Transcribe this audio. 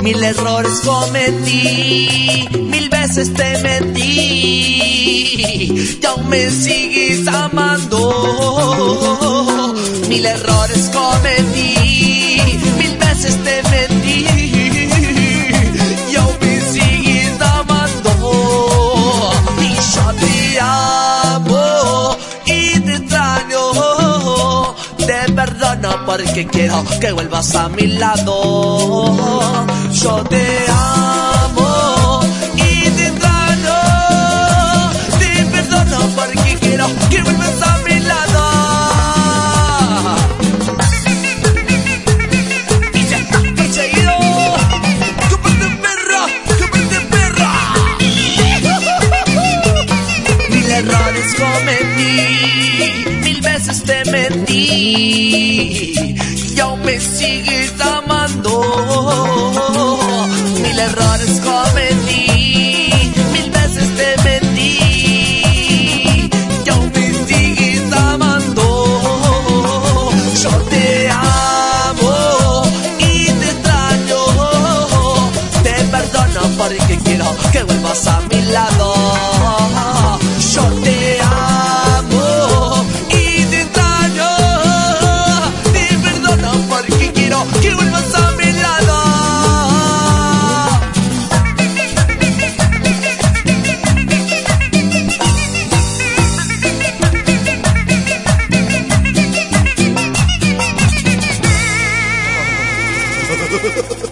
Mil errores cometí, mil veces te mentí, y aún me sigues amando. Mil errores cometí, mil porque quiero que vuelvas a mi lado. Yo te amo y te extraño. Te perdono porque quiero que vuelvas a mi lado. Y ya está, y seguido. Comparte perra, perra. Mil errores cometí, mil veces te mentí. Ha ha ha ha!